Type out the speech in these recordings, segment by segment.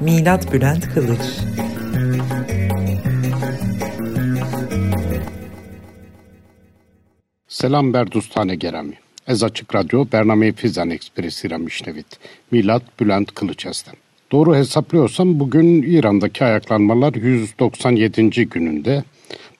Milat Bülent Kılıç Selam berdustane gerami. Ez Açık Radyo Bername Fizan Ekspresi Ramişnevit. Milat Bülent Kılıç estem. Doğru hesaplıyorsam bugün İran'daki ayaklanmalar 197. gününde.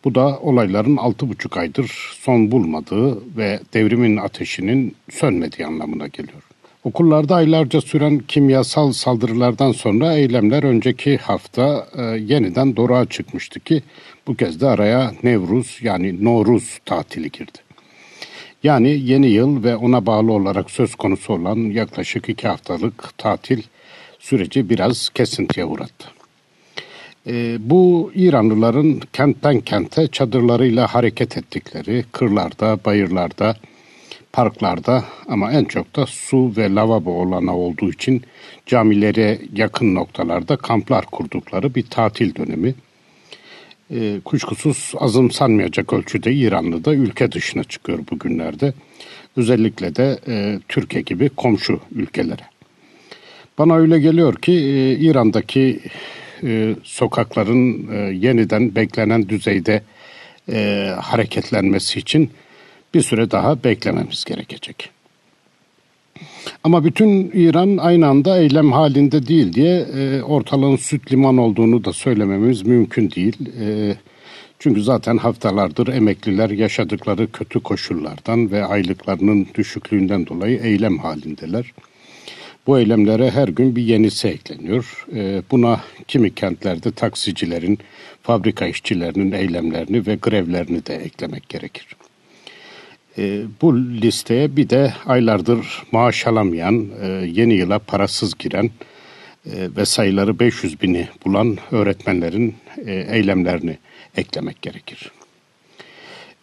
Bu da olayların 6,5 aydır son bulmadığı ve devrimin ateşinin sönmediği anlamına geliyor. Okullarda aylarca süren kimyasal saldırılardan sonra eylemler önceki hafta e, yeniden doruğa çıkmıştı ki bu kez de araya Nevruz yani Noruz tatili girdi. Yani yeni yıl ve ona bağlı olarak söz konusu olan yaklaşık iki haftalık tatil süreci biraz kesintiye uğrattı. E, bu İranlıların kentten kente çadırlarıyla hareket ettikleri kırlarda, bayırlarda, parklarda ama en çok da su ve lavabo olana olduğu için camilere yakın noktalarda kamplar kurdukları bir tatil dönemi. E, kuşkusuz azımsanmayacak ölçüde İranlı da ülke dışına çıkıyor bugünlerde. Özellikle de e, Türkiye gibi komşu ülkelere. Bana öyle geliyor ki e, İran'daki e, sokakların e, yeniden beklenen düzeyde e, hareketlenmesi için bir süre daha beklememiz gerekecek. Ama bütün İran aynı anda eylem halinde değil diye e, ortalığın süt liman olduğunu da söylememiz mümkün değil. E, çünkü zaten haftalardır emekliler yaşadıkları kötü koşullardan ve aylıklarının düşüklüğünden dolayı eylem halindeler. Bu eylemlere her gün bir yenisi ekleniyor. E, buna kimi kentlerde taksicilerin, fabrika işçilerinin eylemlerini ve grevlerini de eklemek gerekir. E, bu listeye bir de aylardır maaş alamayan, e, yeni yıla parasız giren e, ve sayıları 500 bini bulan öğretmenlerin e, eylemlerini eklemek gerekir.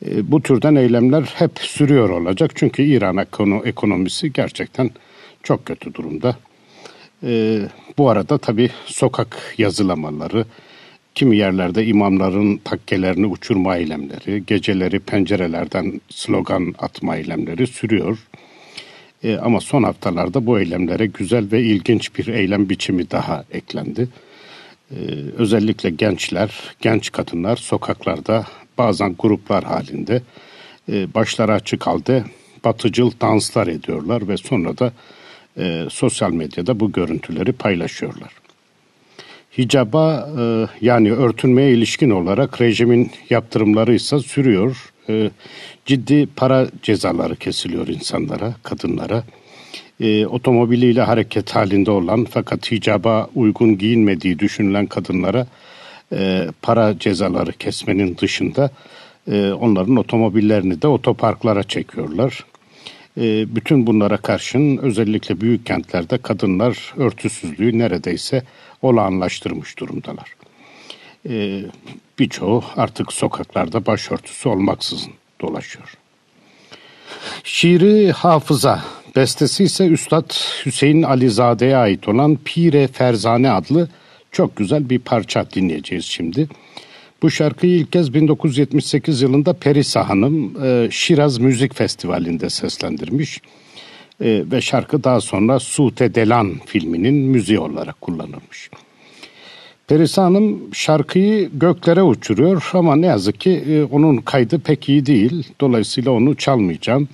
E, bu türden eylemler hep sürüyor olacak çünkü İran ekonomisi gerçekten çok kötü durumda. Bu arada tabii sokak yazılamaları, Kimi yerlerde imamların takkelerini uçurma eylemleri, geceleri pencerelerden slogan atma eylemleri sürüyor. E, ama son haftalarda bu eylemlere güzel ve ilginç bir eylem biçimi daha eklendi. E, özellikle gençler, genç kadınlar sokaklarda bazen gruplar halinde e, başları açık halde batıcıl danslar ediyorlar ve sonra da e, sosyal medyada bu görüntüleri paylaşıyorlar hicaba e, yani örtünmeye ilişkin olarak rejimin yaptırımları ise sürüyor. E, ciddi para cezaları kesiliyor insanlara, kadınlara. E, otomobiliyle hareket halinde olan fakat hicaba uygun giyinmediği düşünülen kadınlara e, para cezaları kesmenin dışında e, onların otomobillerini de otoparklara çekiyorlar. E, bütün bunlara karşın özellikle büyük kentlerde kadınlar örtüsüzlüğü neredeyse olağanlaştırmış durumdalar. Ee, birçoğu artık sokaklarda başörtüsü olmaksızın dolaşıyor. Şiiri Hafıza, bestesi ise Üstad Hüseyin Alizade'ye ait olan Pire Ferzane adlı çok güzel bir parça dinleyeceğiz şimdi. Bu şarkıyı ilk kez 1978 yılında Perisa Hanım e, Şiraz Müzik Festivali'nde seslendirmiş. E, ve şarkı daha sonra Sute Delan filminin müziği olarak kullanılmış. Perisa Hanım şarkıyı göklere uçuruyor ama ne yazık ki e, onun kaydı pek iyi değil. Dolayısıyla onu çalmayacağım.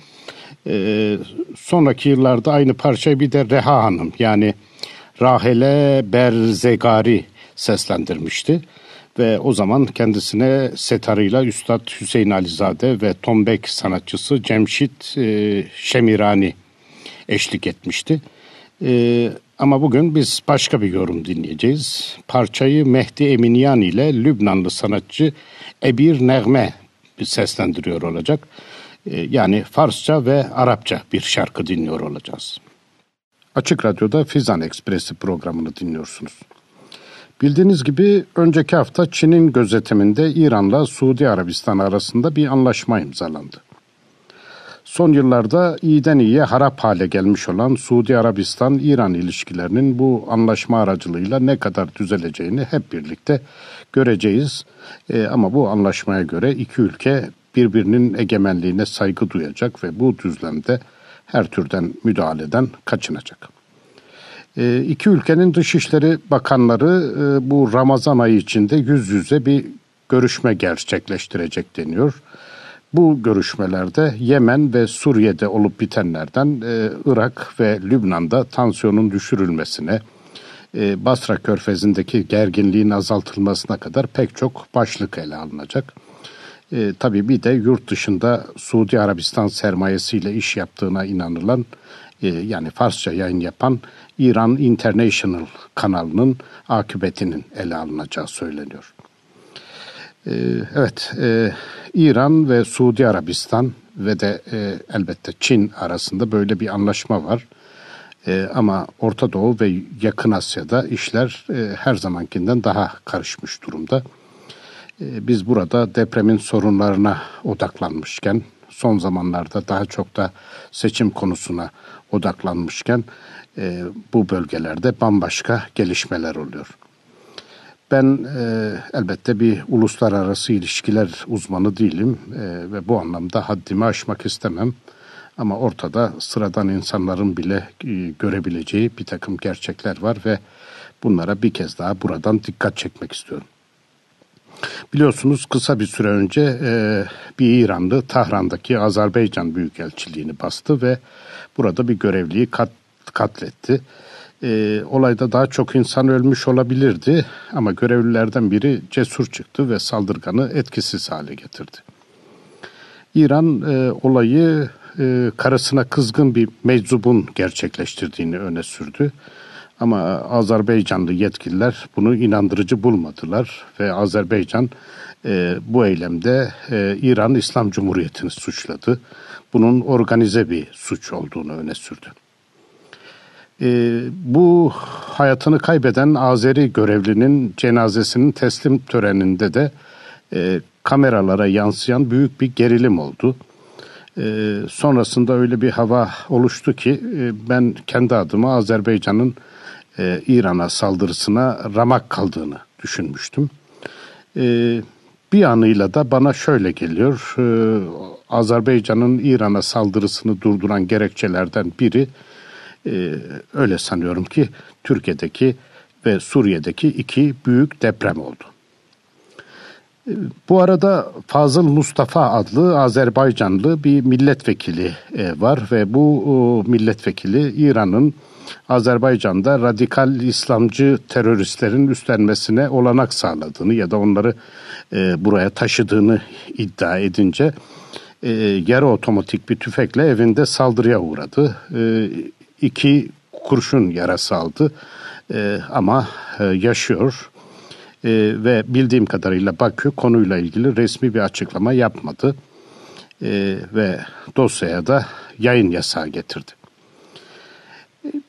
E, sonraki yıllarda aynı parçayı bir de Reha Hanım yani Rahele Berzegari seslendirmişti. Ve o zaman kendisine setarıyla Üstad Hüseyin Alizade ve tombek sanatçısı Cemşit e, Şemirani eşlik etmişti. Ee, ama bugün biz başka bir yorum dinleyeceğiz. Parçayı Mehdi Eminyan ile Lübnanlı sanatçı Ebir Negme seslendiriyor olacak. Ee, yani Farsça ve Arapça bir şarkı dinliyor olacağız. Açık Radyo'da Fizan Ekspresi programını dinliyorsunuz. Bildiğiniz gibi önceki hafta Çin'in gözetiminde İran'la Suudi Arabistan arasında bir anlaşma imzalandı. Son yıllarda iyiden iyiye harap hale gelmiş olan Suudi Arabistan-İran ilişkilerinin bu anlaşma aracılığıyla ne kadar düzeleceğini hep birlikte göreceğiz. E, ama bu anlaşmaya göre iki ülke birbirinin egemenliğine saygı duyacak ve bu düzlemde her türden müdahaleden kaçınacak. E, iki ülkenin Dışişleri Bakanları e, bu Ramazan ayı içinde yüz yüze bir görüşme gerçekleştirecek deniyor. Bu görüşmelerde Yemen ve Suriye'de olup bitenlerden e, Irak ve Lübnan'da tansiyonun düşürülmesine, e, Basra Körfezi'ndeki gerginliğin azaltılmasına kadar pek çok başlık ele alınacak. E, tabii bir de yurt dışında Suudi Arabistan sermayesiyle iş yaptığına inanılan e, yani Farsça yayın yapan İran International kanalının akıbetinin ele alınacağı söyleniyor. E, evet, e, İran ve Suudi Arabistan ve de e, elbette Çin arasında böyle bir anlaşma var. E, ama Orta Doğu ve Yakın Asya'da işler e, her zamankinden daha karışmış durumda. Biz burada depremin sorunlarına odaklanmışken, son zamanlarda daha çok da seçim konusuna odaklanmışken e, bu bölgelerde bambaşka gelişmeler oluyor. Ben e, elbette bir uluslararası ilişkiler uzmanı değilim e, ve bu anlamda haddimi aşmak istemem. Ama ortada sıradan insanların bile e, görebileceği bir takım gerçekler var ve bunlara bir kez daha buradan dikkat çekmek istiyorum. Biliyorsunuz kısa bir süre önce e, bir İranlı Tahran'daki Azerbaycan Büyükelçiliğini bastı ve burada bir görevliyi kat, katletti. E, olayda daha çok insan ölmüş olabilirdi ama görevlilerden biri cesur çıktı ve saldırganı etkisiz hale getirdi. İran e, olayı e, karısına kızgın bir meczubun gerçekleştirdiğini öne sürdü. Ama Azerbaycanlı yetkililer bunu inandırıcı bulmadılar ve Azerbaycan e, bu eylemde e, İran İslam Cumhuriyeti'ni suçladı. Bunun organize bir suç olduğunu öne sürdü. E, bu hayatını kaybeden Azeri görevlinin cenazesinin teslim töreninde de e, kameralara yansıyan büyük bir gerilim oldu. E, sonrasında öyle bir hava oluştu ki e, ben kendi adıma Azerbaycan'ın e, İran'a saldırısına ramak kaldığını düşünmüştüm. E, bir anıyla da bana şöyle geliyor. E, Azerbaycan'ın İran'a saldırısını durduran gerekçelerden biri e, öyle sanıyorum ki Türkiye'deki ve Suriye'deki iki büyük deprem oldu. E, bu arada Fazıl Mustafa adlı Azerbaycanlı bir milletvekili e, var ve bu milletvekili İran'ın Azerbaycan'da radikal İslamcı teröristlerin üstlenmesine olanak sağladığını ya da onları e, buraya taşıdığını iddia edince e, yarı otomatik bir tüfekle evinde saldırıya uğradı. E, iki kurşun yarası aldı e, ama e, yaşıyor. E, ve bildiğim kadarıyla Bakü konuyla ilgili resmi bir açıklama yapmadı e, ve dosyaya da yayın yasağı getirdi.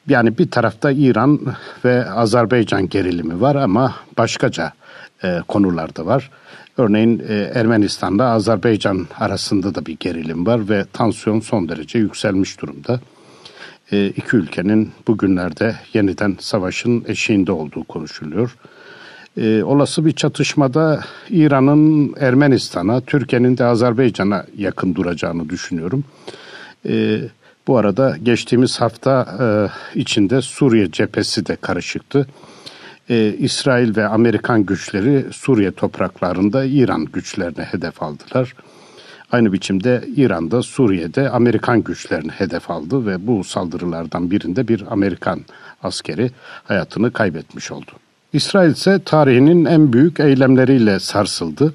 Yani bir tarafta İran ve Azerbaycan gerilimi var ama başkaca e, konular da var. Örneğin e, Ermenistan'da Azerbaycan arasında da bir gerilim var ve tansiyon son derece yükselmiş durumda. E, iki ülkenin bugünlerde yeniden savaşın eşiğinde olduğu konuşuluyor. E, olası bir çatışmada İran'ın Ermenistan'a, Türkiye'nin de Azerbaycan'a yakın duracağını düşünüyorum. E, bu arada geçtiğimiz hafta e, içinde Suriye cephesi de karışıktı. E, İsrail ve Amerikan güçleri Suriye topraklarında İran güçlerine hedef aldılar. Aynı biçimde İran'da Suriye'de Amerikan güçlerini hedef aldı ve bu saldırılardan birinde bir Amerikan askeri hayatını kaybetmiş oldu. İsrail ise tarihinin en büyük eylemleriyle sarsıldı.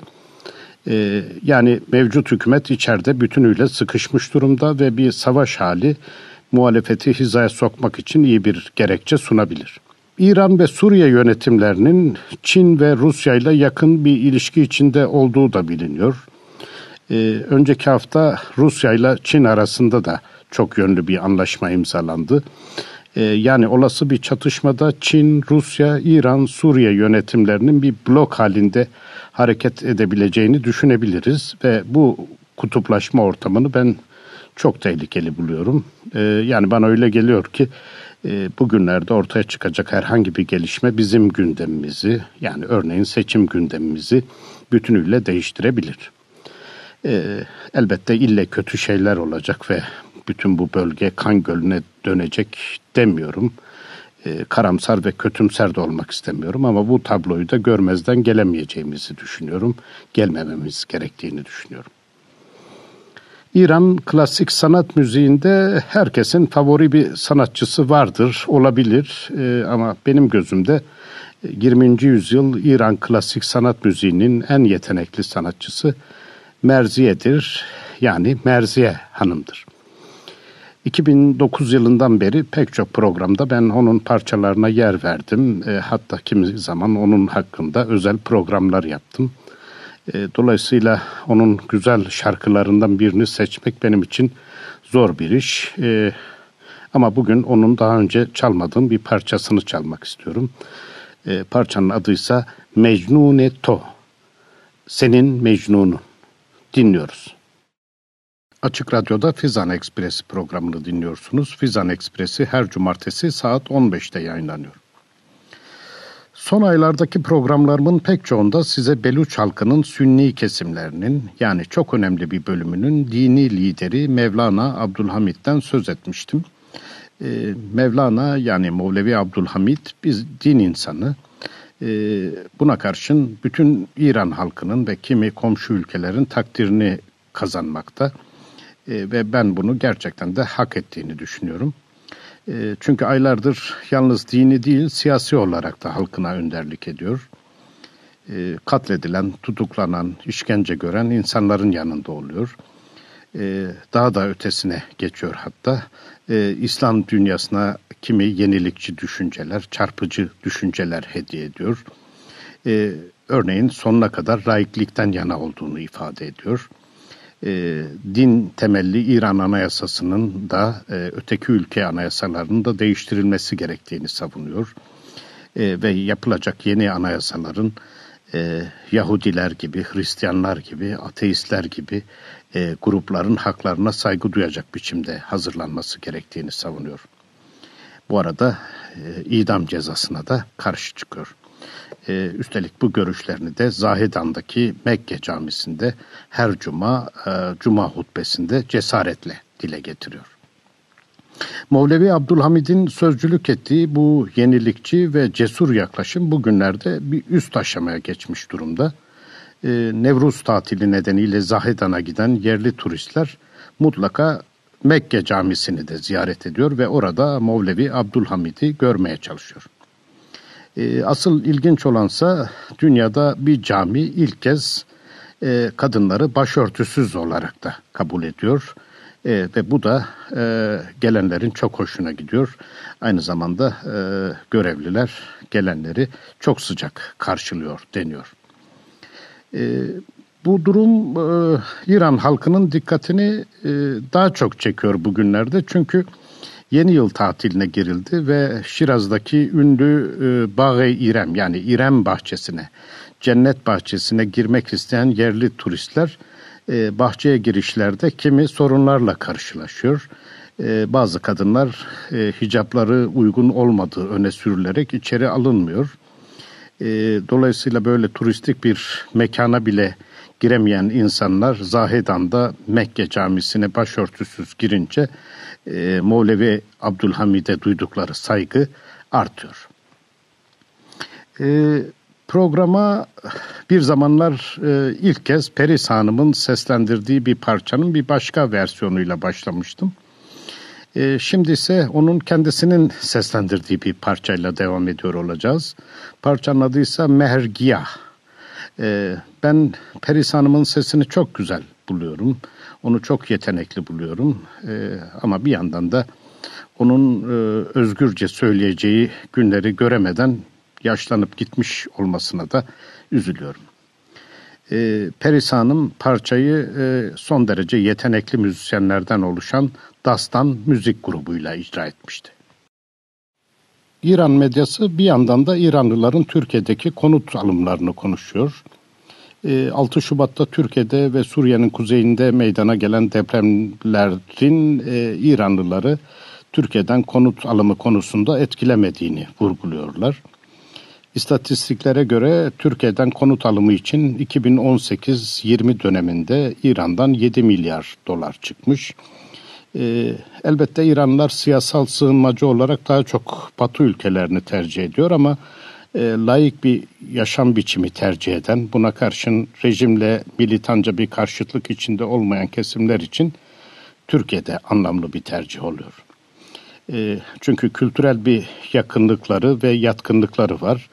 Ee, yani mevcut hükümet içeride bütünüyle sıkışmış durumda ve bir savaş hali muhalefeti hizaya sokmak için iyi bir gerekçe sunabilir. İran ve Suriye yönetimlerinin Çin ve Rusya ile yakın bir ilişki içinde olduğu da biliniyor. Ee, önceki hafta Rusya ile Çin arasında da çok yönlü bir anlaşma imzalandı. E, yani olası bir çatışmada Çin, Rusya, İran, Suriye yönetimlerinin bir blok halinde hareket edebileceğini düşünebiliriz ve bu kutuplaşma ortamını ben çok tehlikeli buluyorum. E, yani bana öyle geliyor ki e, bugünlerde ortaya çıkacak herhangi bir gelişme bizim gündemimizi yani örneğin seçim gündemimizi bütünüyle değiştirebilir. E, elbette ille kötü şeyler olacak ve bütün bu bölge kan gölüne dönecek demiyorum. E, karamsar ve kötümser de olmak istemiyorum ama bu tabloyu da görmezden gelemeyeceğimizi düşünüyorum. Gelmememiz gerektiğini düşünüyorum. İran klasik sanat müziğinde herkesin favori bir sanatçısı vardır, olabilir e, ama benim gözümde 20. yüzyıl İran klasik sanat müziğinin en yetenekli sanatçısı Merziye'dir. Yani Merziye Hanım'dır. 2009 yılından beri pek çok programda ben onun parçalarına yer verdim. E, hatta kimi zaman onun hakkında özel programlar yaptım. E, dolayısıyla onun güzel şarkılarından birini seçmek benim için zor bir iş. E, ama bugün onun daha önce çalmadığım bir parçasını çalmak istiyorum. E, parçanın adıysa Mecnune To. Senin Mecnun'un. Dinliyoruz. Açık Radyo'da Fizan Ekspresi programını dinliyorsunuz. Fizan Ekspresi her cumartesi saat 15'te yayınlanıyor. Son aylardaki programlarımın pek çoğunda size Beluç halkının sünni kesimlerinin yani çok önemli bir bölümünün dini lideri Mevlana Abdülhamid'den söz etmiştim. Ee, Mevlana yani Mevlevi Abdülhamid biz din insanı. Ee, buna karşın bütün İran halkının ve kimi komşu ülkelerin takdirini kazanmakta. Ee, ve ben bunu gerçekten de hak ettiğini düşünüyorum. Ee, çünkü aylardır yalnız dini değil siyasi olarak da halkına önderlik ediyor. Ee, katledilen, tutuklanan, işkence gören insanların yanında oluyor. Daha da ötesine geçiyor hatta. İslam dünyasına kimi yenilikçi düşünceler, çarpıcı düşünceler hediye ediyor. Örneğin sonuna kadar laiklikten yana olduğunu ifade ediyor e, din temelli İran Anayasası'nın da e, öteki ülke anayasalarının da değiştirilmesi gerektiğini savunuyor. E, ve yapılacak yeni anayasaların e, Yahudiler gibi, Hristiyanlar gibi, ateistler gibi e, grupların haklarına saygı duyacak biçimde hazırlanması gerektiğini savunuyor. Bu arada e, idam cezasına da karşı çıkıyor. E, üstelik bu görüşlerini de Zahidan'daki Mekke camisinde her cuma e, cuma hutbesinde cesaretle dile getiriyor. Mevlevi Abdülhamid'in sözcülük ettiği bu yenilikçi ve cesur yaklaşım bugünlerde bir üst aşamaya geçmiş durumda. Ee, Nevruz tatili nedeniyle Zahidan'a giden yerli turistler mutlaka Mekke camisini de ziyaret ediyor ve orada Mevlevi Abdülhamid'i görmeye çalışıyor. E, asıl ilginç olansa dünyada bir cami ilk kez e, kadınları başörtüsüz olarak da kabul ediyor. E, ve bu da e, gelenlerin çok hoşuna gidiyor. Aynı zamanda görevliler gelenleri çok sıcak karşılıyor deniyor. Bu durum İran halkının dikkatini daha çok çekiyor bugünlerde. Çünkü yeni yıl tatiline girildi ve Şiraz'daki ünlü e, Bağ-ı İrem yani İrem bahçesine, cennet bahçesine girmek isteyen yerli turistler e, bahçeye girişlerde kimi sorunlarla karşılaşıyor. E, bazı kadınlar e, hicapları uygun olmadığı öne sürülerek içeri alınmıyor. E, dolayısıyla böyle turistik bir mekana bile giremeyen insanlar Zahedan'da Mekke camisine başörtüsüz girince e, Mevlevi Abdülhamid'e duydukları saygı artıyor. E, programa bir zamanlar e, ilk kez Peris Hanım'ın seslendirdiği bir parçanın bir başka versiyonuyla başlamıştım. E, şimdi ise onun kendisinin seslendirdiği bir parçayla devam ediyor olacağız. Parçanın adı Mehergiyah. E, ben Peris Hanım'ın sesini çok güzel buluyorum. Onu çok yetenekli buluyorum. E, ama bir yandan da onun e, özgürce söyleyeceği günleri göremeden yaşlanıp gitmiş olmasına da üzülüyorum. E, Peris Hanım parçayı e, son derece yetenekli müzisyenlerden oluşan Dastan müzik grubuyla icra etmişti. İran medyası bir yandan da İranlıların Türkiye'deki konut alımlarını konuşuyor. 6 Şubat'ta Türkiye'de ve Suriye'nin kuzeyinde meydana gelen depremlerin İranlıları Türkiye'den konut alımı konusunda etkilemediğini vurguluyorlar. İstatistiklere göre Türkiye'den konut alımı için 2018-20 döneminde İran'dan 7 milyar dolar çıkmış. Ee, elbette İranlılar siyasal sığınmacı olarak daha çok Batı ülkelerini tercih ediyor ama e, layık bir yaşam biçimi tercih eden, buna karşın rejimle militanca bir karşıtlık içinde olmayan kesimler için Türkiye'de anlamlı bir tercih oluyor. E, çünkü kültürel bir yakınlıkları ve yatkınlıkları var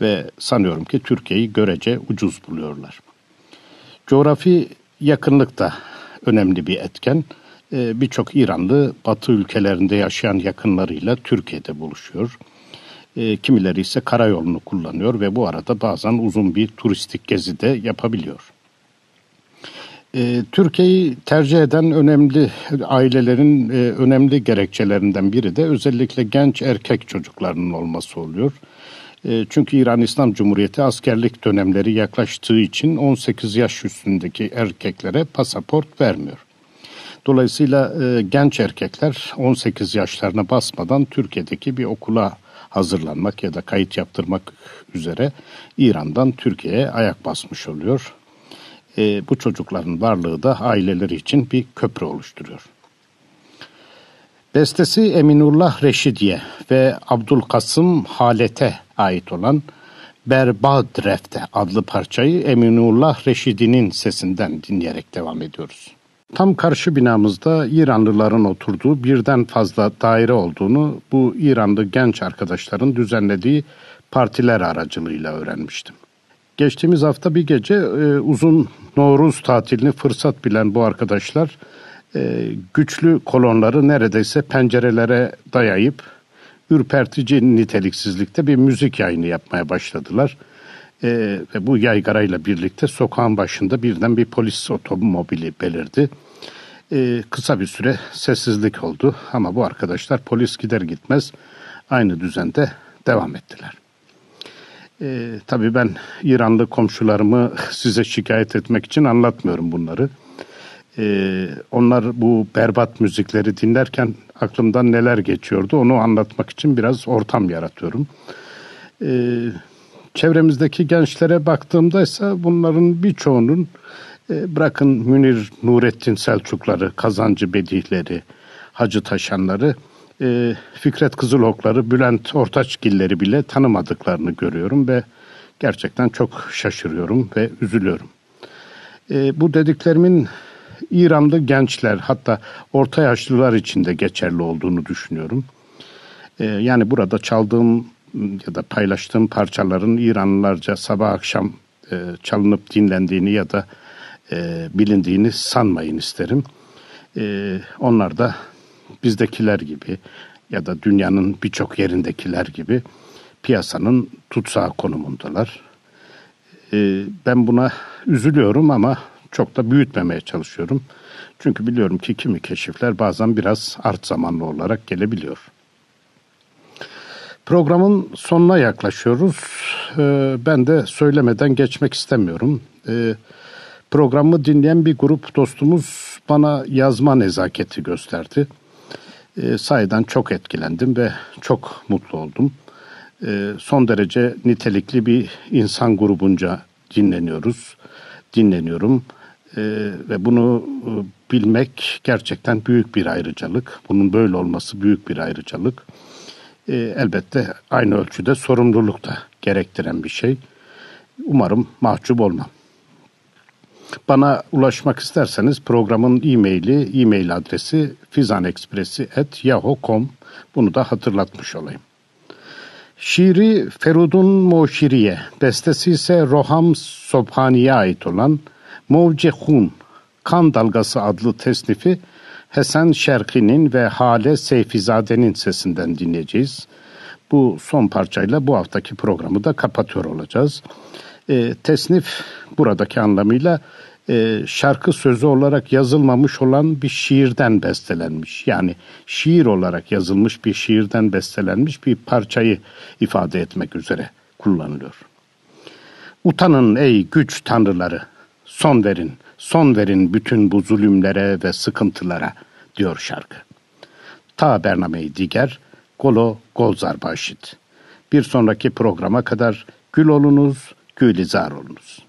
ve sanıyorum ki Türkiye'yi görece ucuz buluyorlar. Coğrafi yakınlık da önemli bir etken. E, Birçok İranlı Batı ülkelerinde yaşayan yakınlarıyla Türkiye'de buluşuyor. E, kimileri ise karayolunu kullanıyor ve bu arada bazen uzun bir turistik gezi de yapabiliyor. E, Türkiye'yi tercih eden önemli ailelerin e, önemli gerekçelerinden biri de özellikle genç erkek çocuklarının olması oluyor. E, çünkü İran İslam Cumhuriyeti askerlik dönemleri yaklaştığı için 18 yaş üstündeki erkeklere pasaport vermiyor. Dolayısıyla genç erkekler 18 yaşlarına basmadan Türkiye'deki bir okula hazırlanmak ya da kayıt yaptırmak üzere İran'dan Türkiye'ye ayak basmış oluyor. E, bu çocukların varlığı da aileleri için bir köprü oluşturuyor. Bestesi Eminullah Reşidiye ve Abdülkasım Halet'e ait olan Berbadrefte adlı parçayı Eminullah Reşidi'nin sesinden dinleyerek devam ediyoruz. Tam karşı binamızda İranlıların oturduğu birden fazla daire olduğunu bu İranlı genç arkadaşların düzenlediği partiler aracılığıyla öğrenmiştim. Geçtiğimiz hafta bir gece e, uzun Novruz tatilini fırsat bilen bu arkadaşlar e, güçlü kolonları neredeyse pencerelere dayayıp ürpertici niteliksizlikte bir müzik yayını yapmaya başladılar. E, ve bu yaygarayla birlikte sokağın başında birden bir polis otomobili belirdi. E, kısa bir süre sessizlik oldu ama bu arkadaşlar polis gider gitmez aynı düzende devam ettiler. E, tabii ben İranlı komşularımı size şikayet etmek için anlatmıyorum bunları. E, onlar bu berbat müzikleri dinlerken aklımdan neler geçiyordu onu anlatmak için biraz ortam yaratıyorum. E, çevremizdeki gençlere baktığımda ise bunların birçoğunun e, bırakın Münir Nurettin Selçukları, Kazancı Bedihleri, Hacı Taşanları, e, Fikret Kızılokları, Bülent Ortaçgilleri bile tanımadıklarını görüyorum ve gerçekten çok şaşırıyorum ve üzülüyorum. E, bu dediklerimin İranlı gençler hatta orta yaşlılar için de geçerli olduğunu düşünüyorum. E, yani burada çaldığım ya da paylaştığım parçaların İranlılarca sabah akşam e, çalınıp dinlendiğini ya da e, bilindiğini sanmayın isterim. E, onlar da bizdekiler gibi ya da dünyanın birçok yerindekiler gibi piyasanın tutsağı konumundalar. E, ben buna üzülüyorum ama çok da büyütmemeye çalışıyorum. Çünkü biliyorum ki kimi keşifler bazen biraz art zamanlı olarak gelebiliyor. Programın sonuna yaklaşıyoruz. Ee, ben de söylemeden geçmek istemiyorum. Ee, programı dinleyen bir grup dostumuz bana yazma nezaketi gösterdi. Ee, sayeden çok etkilendim ve çok mutlu oldum. Son derece nitelikli bir insan grubunca dinleniyoruz, dinleniyorum. Ve bunu e, bilmek gerçekten büyük bir ayrıcalık. Bunun böyle olması büyük bir ayrıcalık e, elbette aynı ölçüde sorumluluk da gerektiren bir şey. Umarım mahcup olmam. Bana ulaşmak isterseniz programın e-maili, e-mail adresi fizanekspresi.yahoo.com Bunu da hatırlatmış olayım. Şiiri Ferudun Moşiriye, bestesi ise Roham Sobhani'ye ait olan Movce Hun, Kan Dalgası adlı tesnifi Hasan Şerki'nin ve Hale Seyfizade'nin sesinden dinleyeceğiz. Bu son parçayla bu haftaki programı da kapatıyor olacağız. E, tesnif buradaki anlamıyla e, şarkı sözü olarak yazılmamış olan bir şiirden bestelenmiş. Yani şiir olarak yazılmış bir şiirden bestelenmiş bir parçayı ifade etmek üzere kullanılıyor. Utanın ey güç tanrıları, son verin, son verin bütün bu zulümlere ve sıkıntılara diyor şarkı. Ta Bernameyi Diger, Golo Golzar Başit. Bir sonraki programa kadar gül olunuz, gülizar olunuz.